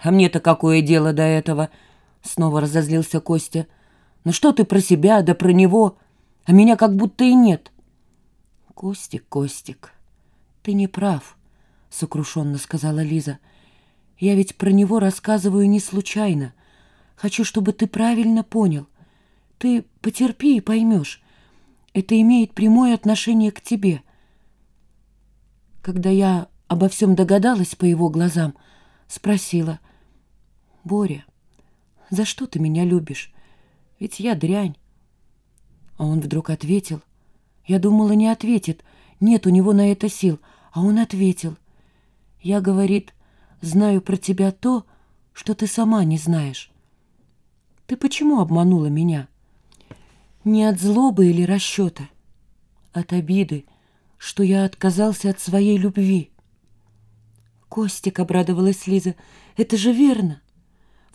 А мне-то какое дело до этого? Снова разозлился Костя. Ну что ты про себя, да про него, а меня как будто и нет. Костик, Костик, ты не прав, сокрушенно сказала Лиза. Я ведь про него рассказываю не случайно. Хочу, чтобы ты правильно понял. Ты потерпи и поймешь. Это имеет прямое отношение к тебе. Когда я обо всем догадалась по его глазам, спросила, «Боря, за что ты меня любишь? Ведь я дрянь». А он вдруг ответил. Я думала, не ответит, нет у него на это сил, а он ответил. «Я, — говорит, — знаю про тебя то, что ты сама не знаешь. Ты почему обманула меня?» Не от злобы или расчета, от обиды, что я отказался от своей любви. Костик, обрадовалась Лиза, это же верно.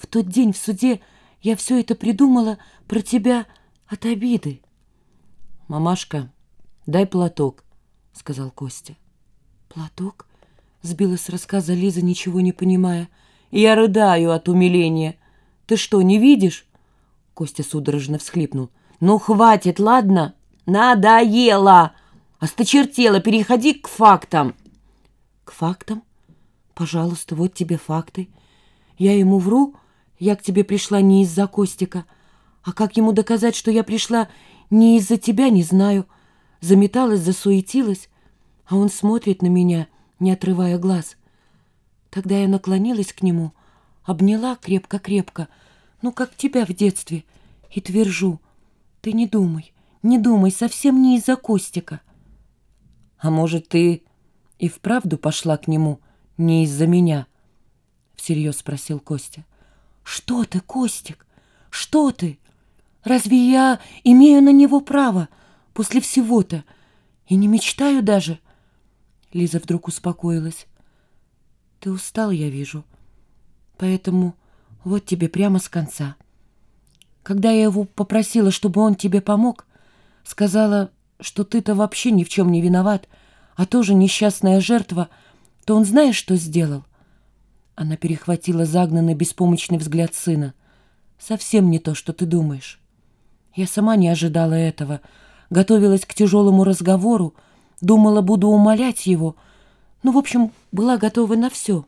В тот день в суде я все это придумала про тебя от обиды. Мамашка, дай платок, сказал Костя. Платок? Сбилась с рассказа Лиза, ничего не понимая. Я рыдаю от умиления. Ты что, не видишь? Костя судорожно всхлипнул. «Ну, хватит, ладно? Надоело! Осточертело, переходи к фактам!» «К фактам? Пожалуйста, вот тебе факты. Я ему вру, я к тебе пришла не из-за Костика. А как ему доказать, что я пришла не из-за тебя, не знаю. Заметалась, засуетилась, а он смотрит на меня, не отрывая глаз. Тогда я наклонилась к нему, обняла крепко-крепко, ну, как тебя в детстве, и твержу — ты не думай, не думай, совсем не из-за Костика. А может, ты и вправду пошла к нему не из-за меня? Всерьез спросил Костя. Что ты, Костик? Что ты? Разве я имею на него право после всего-то? И не мечтаю даже. Лиза вдруг успокоилась. Ты устал, я вижу. Поэтому вот тебе прямо с конца. Когда я его попросила, чтобы он тебе помог, сказала, что ты-то вообще ни в чем не виноват, а тоже несчастная жертва, то он знаешь, что сделал?» Она перехватила загнанный беспомощный взгляд сына. «Совсем не то, что ты думаешь. Я сама не ожидала этого, готовилась к тяжелому разговору, думала, буду умолять его, ну, в общем, была готова на все».